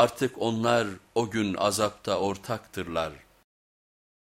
Artık onlar o gün azapta ortaktırlar.